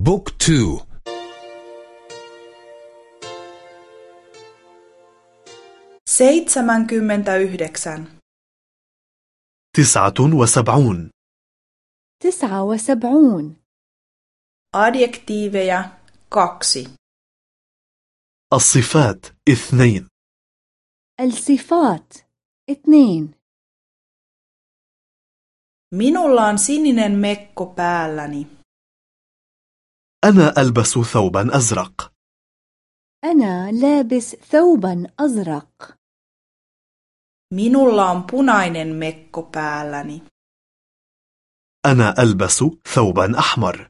بوك تو seitsemänkymmentäyhdeksän تسعة وسبعون تسعة وسبعون adjektiiveja kaksi الصفات اثنين الصفات اثنين Minulla on sininen mekko päälläni. أنا ألبس ثوبا أزرق. أنا لابس ثوبا أزرق. Minulla on punainen mekko päälläni. أنا ألبس ثوبا أحمر.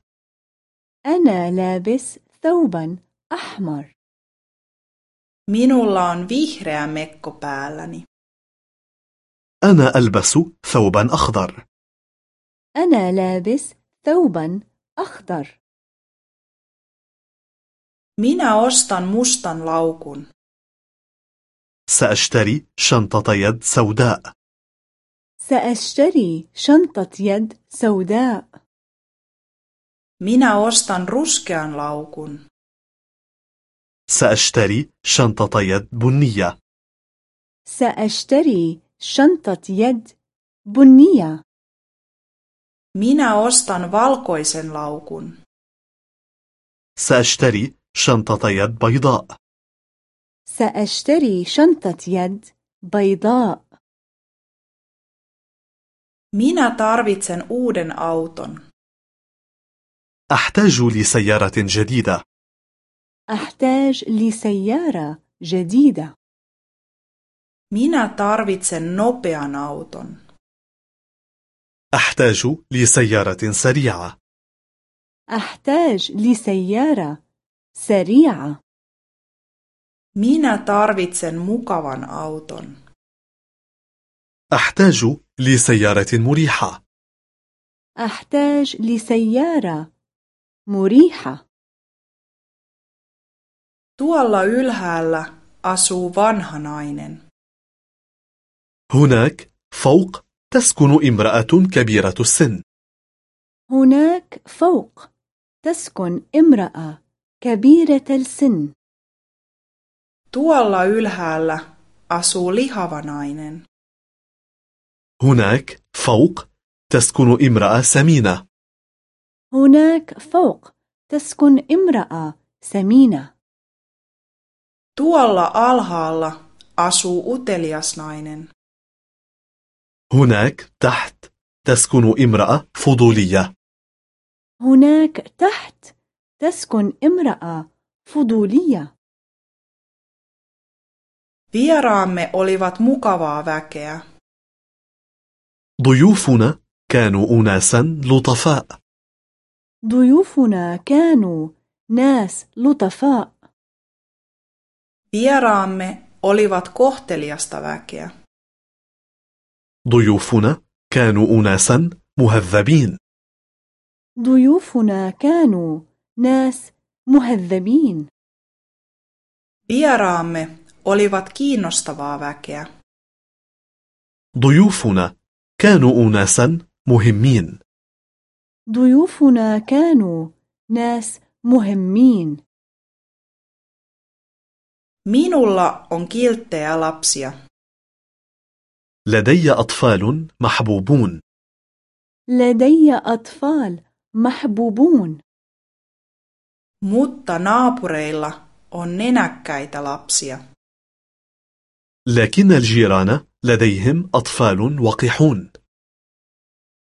أنا لابس ثوبا أحمر. Minulla on vihreä mekko päälläni. أنا ألبس ثوبا أخضر. أنا لابس ثوبا أخضر. Minä ostan mustan laukun. سأشتري شنطة يد سوداء سأشتري شنطة يد سوداء Minä ostan ruskean laukun. سأشتري شنطة يد بنية سأشتري شنطة يد بنية Minä ostan valkoisen laukun. سأشتري شنطة يد بيضاء. سأشتري شنطة يد بيضاء. Minä tarvitsen uuden auton. أحتاج لسيارة جديدة. أحتاج لسيارة جديدة. Minä tarvitsen nopean auton. أحتاج لسيارة سريعة. أحتاج لسيارة سريعة Minä tarvitsen mukavan auton. أحتاج لسيارة مريحة أحتاج لسيارة مريحة Tuolla ylhäällä asuu vanha nainen. هناك فوق تسكن امرأة كبيرة السن هناك فوق تسكن امرأة كبيرة السن Tuolla ylhäällä asuu lihava nainen. هناك فوق تسكن امرأة سمينة هناك فوق تسكن امرأة سمينة Tuolla alhaalla asuu utelias nainen. هناك تحت تسكن امرأة فضولية هناك تحت تسكن امرأة فضولية Vieraamme olivat mukavaa väkeä. ضيوفنا كانوا أناسا لطفاء ضيوفنا كانوا ناس لطفاء Vieraamme olivat kohteliasta väkeä. ضيوفنا كانوا أناسا مهذبين ضيوفنا كانوا ناس مهذبين. Vieraamme olivat kiinnostavaa väkeä. ضيوفنا كانوا أناسا مهمين. ضيوفنا كانوا ناس مهمين. Minulla on kilttejä lapsia. لدي أطفال محبوبون. لدي أطفال محبوبون. Mutta naapureilla on nenäkkäitä lapsia. لكن الجيران لديهم أطفال وقحون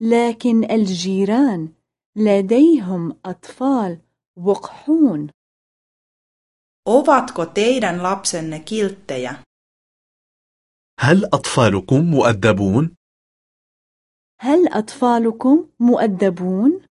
لكن الجيران لديهم أطفال وقحون Ovatko teidän lapsenne kilttejä? هل أطفالكم مؤدبون؟ هل أطفالكم مؤدبون؟